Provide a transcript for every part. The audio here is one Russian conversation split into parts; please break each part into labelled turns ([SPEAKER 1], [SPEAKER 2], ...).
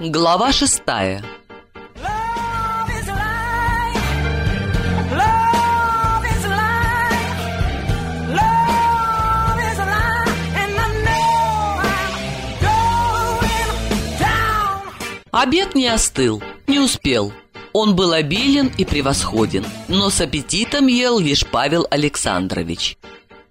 [SPEAKER 1] Глава шестая. Обед не остыл, не успел. Он был обилен и превосходен, но с аппетитом ел лишь Павел Александрович.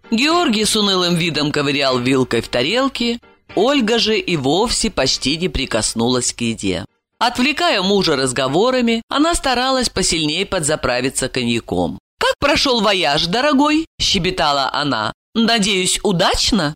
[SPEAKER 1] Георгий с унылым видом ковырял вилкой в тарелке, Ольга же и вовсе почти не прикоснулась к еде. Отвлекая мужа разговорами, она старалась посильнее подзаправиться коньяком. «Как прошел вояж, дорогой?» – щебетала она. «Надеюсь, удачно?»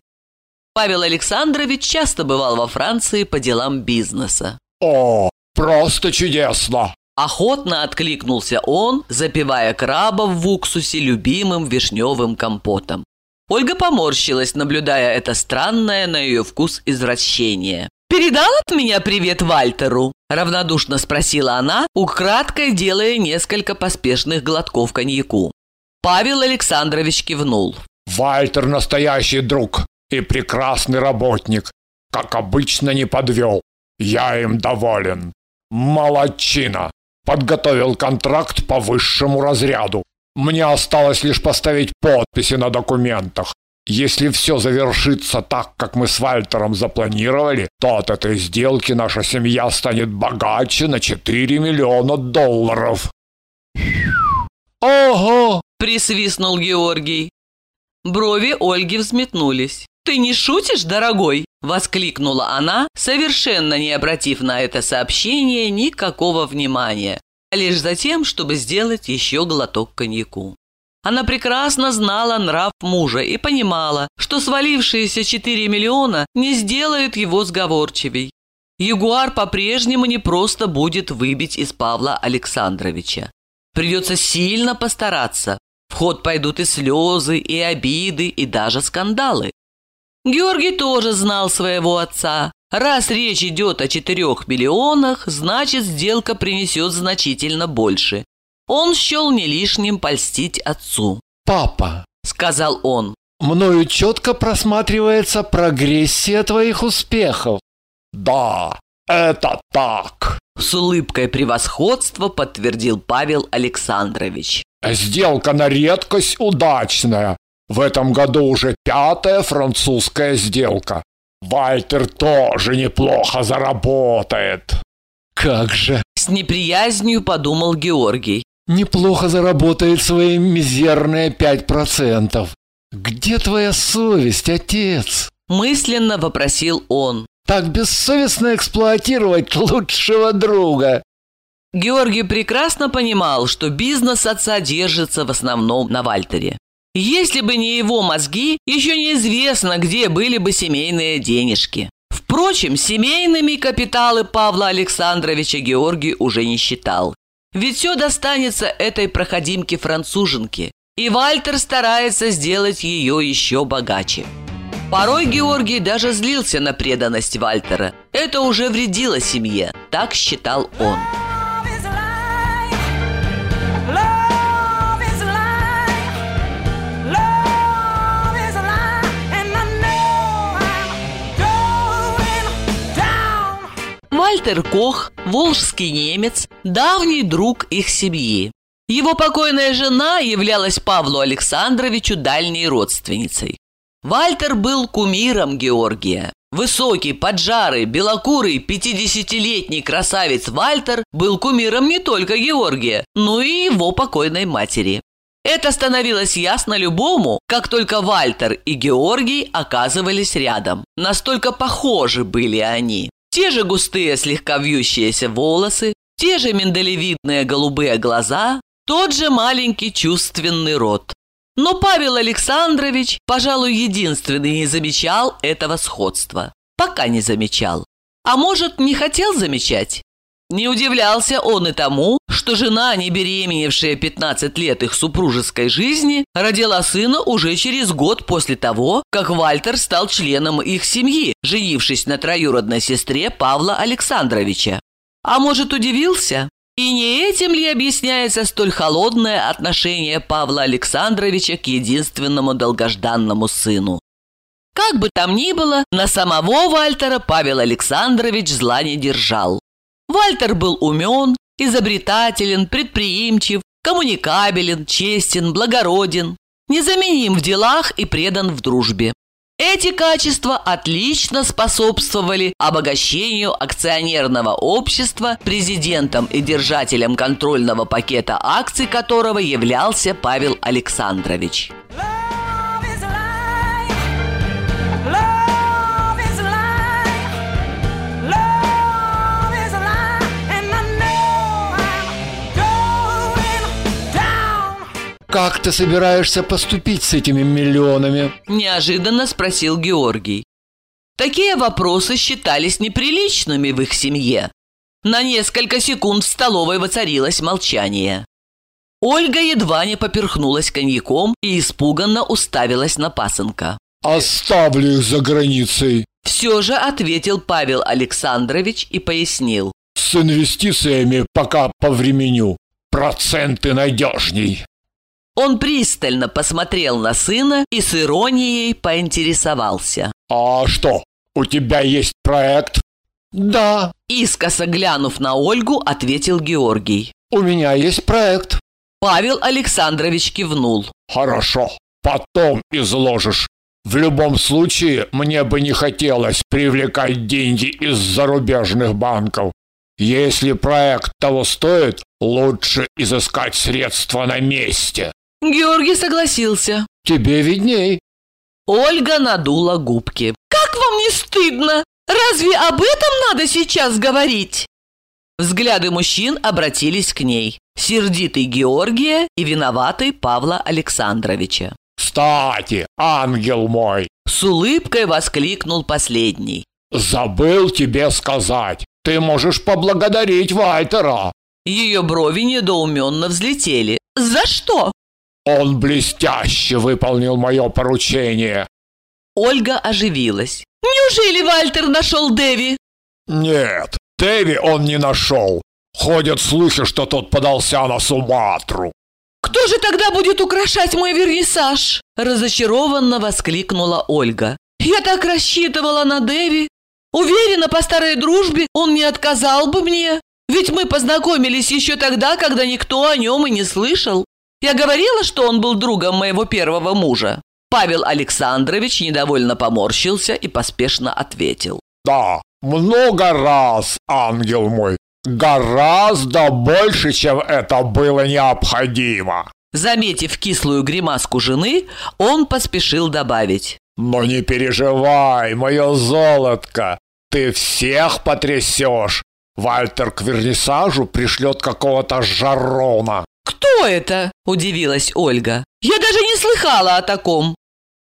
[SPEAKER 1] Павел Александрович часто бывал во Франции по делам бизнеса.
[SPEAKER 2] О, просто чудесно!
[SPEAKER 1] Охотно откликнулся он, запивая краба в уксусе любимым вишневым компотом. Ольга поморщилась, наблюдая это странное на ее вкус извращение. «Передал от меня привет Вальтеру?» – равнодушно спросила она, украдкой делая несколько поспешных глотков коньяку. Павел Александрович кивнул.
[SPEAKER 2] Вальтер настоящий друг и прекрасный работник. Как обычно, не подвел. Я им доволен. Молодчина. Подготовил контракт по высшему разряду. Мне осталось лишь поставить подписи на документах. Если все завершится так, как мы с Вальтером запланировали, то от этой сделки наша семья станет богаче на 4 миллиона долларов.
[SPEAKER 1] «Ого!» – присвистнул Георгий. Брови Ольги взметнулись. «Ты не шутишь, дорогой?» – воскликнула она, совершенно не обратив на это сообщение никакого внимания, лишь за тем, чтобы сделать еще глоток коньяку. Она прекрасно знала нрав мужа и понимала, что свалившиеся 4 миллиона не сделают его сговорчивей. Ягуар по-прежнему не просто будет выбить из Павла Александровича. Придется сильно постараться. В ход пойдут и слезы, и обиды, и даже скандалы. Георгий тоже знал своего отца. Раз речь идет о четырех миллионах, значит, сделка принесет значительно больше. Он счел не лишним польстить отцу.
[SPEAKER 3] «Папа», –
[SPEAKER 1] сказал он.
[SPEAKER 3] мною четко просматривается прогрессия твоих успехов.
[SPEAKER 2] Да, это так.
[SPEAKER 1] С улыбкой превосходства подтвердил Павел Александрович.
[SPEAKER 2] Сделка на редкость удачная. В этом году уже пятая французская сделка. Вальтер тоже неплохо заработает.
[SPEAKER 3] Как же,
[SPEAKER 1] С неприязнью подумал Георгий.
[SPEAKER 3] неплохо заработает свои мизерные пять процентов. Где твоя совесть, отец?
[SPEAKER 1] Мысленно вопросил он.
[SPEAKER 3] Так бессовестно эксплуатировать лучшего друга.
[SPEAKER 1] Георгий прекрасно понимал, что бизнес отца держится в основном на Вальтере. Если бы не его мозги, еще неизвестно, где были бы семейные денежки. Впрочем, семейными капиталы Павла Александровича Георгий уже не считал. Ведь все достанется этой проходимке-француженке, и Вальтер старается сделать ее еще богаче. Порой Георгий даже злился на преданность Вальтера. Это уже вредило семье, так считал он. Вальтер Кох, волжский немец, давний друг их семьи. Его покойная жена являлась Павлу Александровичу дальней родственницей. Вальтер был кумиром Георгия. Высокий, поджарый, белокурый, 50-летний красавец Вальтер был кумиром не только Георгия, но и его покойной матери. Это становилось ясно любому, как только Вальтер и Георгий оказывались рядом. Настолько похожи были они. Те же густые, слегка вьющиеся волосы, те же миндалевидные голубые глаза, тот же маленький чувственный рот. Но Павел Александрович, пожалуй, единственный не замечал этого сходства. Пока не замечал. А может, не хотел замечать? Не удивлялся он и тому, что жена, не беременевшая 15 лет их супружеской жизни, родила сына уже через год после того, как Вальтер стал членом их семьи, женившись на троюродной сестре Павла Александровича. А может, удивился? И не этим ли объясняется столь холодное отношение Павла Александровича к единственному долгожданному сыну? Как бы там ни было, на самого Вальтера Павел Александрович зла не держал. Вальтер был умен, изобретателен, предприимчив, коммуникабелен, честен, благороден, незаменим в делах и предан в дружбе. Эти качества отлично способствовали обогащению акционерного общества, президентом и держателем контрольного пакета акций которого являлся Павел Александрович.
[SPEAKER 3] Как ты собираешься поступить с этими миллионами?
[SPEAKER 1] Неожиданно спросил Георгий. Такие вопросы считались неприличными в их семье. На несколько секунд в столовой воцарилось молчание. Ольга едва не поперхнулась коньяком и испуганно уставилась на пасынка.
[SPEAKER 2] Оставлю их за границей.
[SPEAKER 1] Все же ответил Павел Александрович и пояснил.
[SPEAKER 2] С инвестициями пока повременю. Проценты надежней.
[SPEAKER 1] Он пристально посмотрел на сына и с иронией поинтересовался.
[SPEAKER 2] А что, у тебя есть проект?
[SPEAKER 3] Да,
[SPEAKER 1] Искоса глянув на Ольгу, ответил Георгий.
[SPEAKER 3] у меня есть проект.
[SPEAKER 1] Павел Александрович кивнул.
[SPEAKER 2] Хорошо, потом изложишь. В любом случае, мне бы не хотелось привлекать деньги из зарубежных банков. Если проект того стоит, лучше изыскать средства на месте.
[SPEAKER 1] Георгий согласился.
[SPEAKER 3] Тебе видней.
[SPEAKER 1] Ольга надула губки. «Как вам не стыдно? Разве об этом надо сейчас говорить?» Взгляды мужчин обратились к ней. Сердитый Георгия и виноватый Павла Александровича.
[SPEAKER 2] Кстати, ангел мой,
[SPEAKER 1] С улыбкой воскликнул последний.
[SPEAKER 2] забыл тебе сказать. Ты можешь поблагодарить Вальтера.
[SPEAKER 1] Ее брови недоуменно взлетели. «За что?»
[SPEAKER 2] Он блестяще выполнил мое поручение.
[SPEAKER 1] Ольга оживилась. «Неужели Вальтер нашел Дэви?»
[SPEAKER 2] Нет, Дэви он не нашел. Ходят слухи, что тот подался на Суматру.
[SPEAKER 1] «Кто же тогда будет украшать мой вернисаж?» Разочарованно воскликнула Ольга. «Я так рассчитывала на Дэви. Уверена, по старой дружбе он не отказал бы мне. Ведь мы познакомились еще тогда, когда никто о нем и не слышал. Я говорила, что он был другом моего первого мужа». Павел Александрович недовольно поморщился и поспешно ответил.
[SPEAKER 2] Да, много раз, ангел мой. Гораздо больше, чем это было необходимо.
[SPEAKER 1] Заметив кислую гримаску жены, он поспешил добавить.
[SPEAKER 2] Но не переживай, мое золотко. Ты всех потрясешь. Вальтер к вернисажу пришлет какого-то жарона.
[SPEAKER 1] «Кто это?» – удивилась Ольга. «Я даже не слыхала о таком!»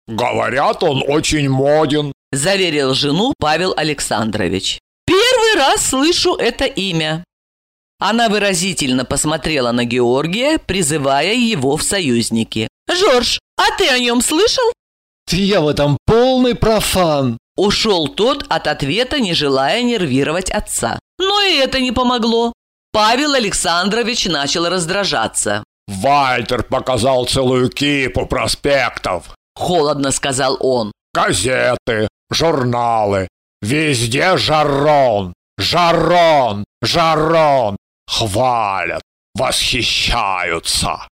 [SPEAKER 2] Говорят, он очень моден.
[SPEAKER 1] – заверил жену Павел Александрович. «Первый раз слышу это имя». Она выразительно посмотрела на Георгия, призывая его в союзники. «Жорж, а ты о нем слышал?»
[SPEAKER 3] Я в этом полный профан.
[SPEAKER 1] Ушел тот от ответа, не желая нервировать отца. Но и это не помогло. Павел Александрович начал раздражаться.
[SPEAKER 2] Вальтер показал целую кипу проспектов.
[SPEAKER 1] Холодно сказал он.
[SPEAKER 2] Газеты, журналы. Везде жарон, жарон, жарон. Хвалят, восхищаются.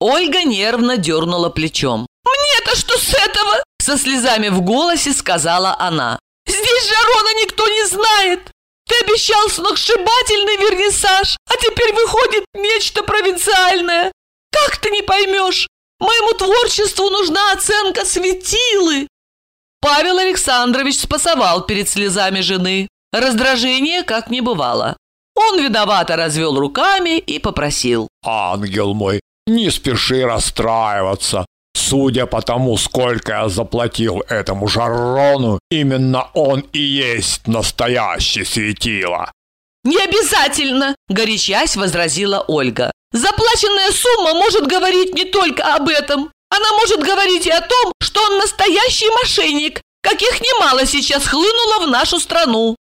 [SPEAKER 1] Ольга нервно дернула плечом. «Мне-то что с этого?» Со слезами в голосе сказала она. «Здесь Жарона никто не знает. Ты обещал сногсшибательный вернисаж, а теперь выходит нечто провинциальное. Как ты не поймешь? Моему творчеству нужна оценка светилы». Павел Александрович спасовал перед слезами жены. Раздражение как не бывало. Он виновато развел руками и попросил.
[SPEAKER 2] Ангел мой, не спеши расстраиваться. Судя по тому, сколько я заплатил этому Жаррону, именно он и есть настоящий светило.
[SPEAKER 1] «Не обязательно!» – горячась возразила Ольга. «Заплаченная сумма может говорить не только об этом. Она может говорить и о том, что он настоящий мошенник, каких немало сейчас хлынуло в нашу страну».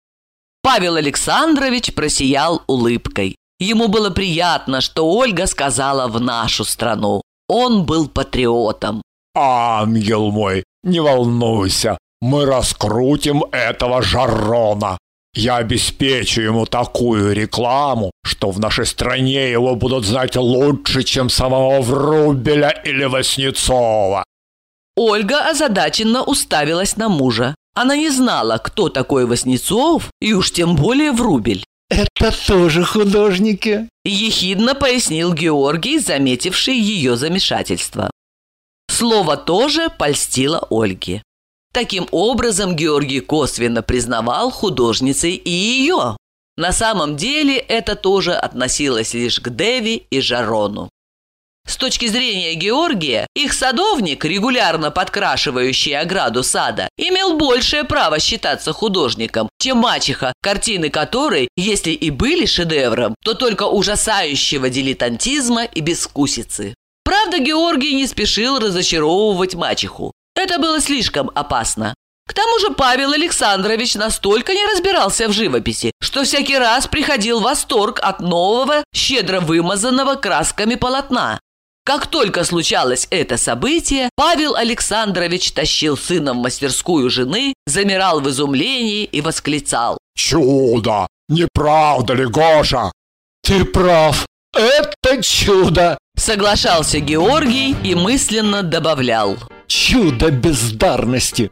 [SPEAKER 1] Павел Александрович просиял улыбкой. Ему было приятно, что Ольга сказала «в нашу страну». Он был патриотом.
[SPEAKER 2] Ангел мой, не волнуйся, мы раскрутим этого Жаррона. Я обеспечу ему такую рекламу, что в нашей стране его будут знать лучше, чем самого Врубеля или Васнецова.
[SPEAKER 1] Ольга озадаченно уставилась на мужа. Она не знала, кто такой Васнецов и уж тем более Врубель.
[SPEAKER 3] Это тоже художники.
[SPEAKER 1] Ехидно пояснил Георгий, заметивший ее замешательство. Слово тоже польстило Ольге. Таким образом, Георгий косвенно признавал художницей и ее. На самом деле это тоже относилось лишь к Деви и Жарону. С точки зрения Георгия, их садовник, регулярно подкрашивающий ограду сада, имел большее право считаться художником, чем мачеха, картины которой, если и были шедевром, то только ужасающего дилетантизма и бескусицы. Правда, Георгий не спешил разочаровывать мачеху. Это было слишком опасно. К тому же Павел Александрович настолько не разбирался в живописи, что всякий раз приходил восторг от нового, щедро вымазанного красками полотна. Как только случалось это событие, Павел Александрович тащил сына в мастерскую жены, замирал в изумлении и восклицал.
[SPEAKER 2] Чудо! Не правда ли, Гоша?
[SPEAKER 3] Ты прав. Это чудо.
[SPEAKER 1] Соглашался Георгий и мысленно добавлял.
[SPEAKER 3] Чудо бездарности.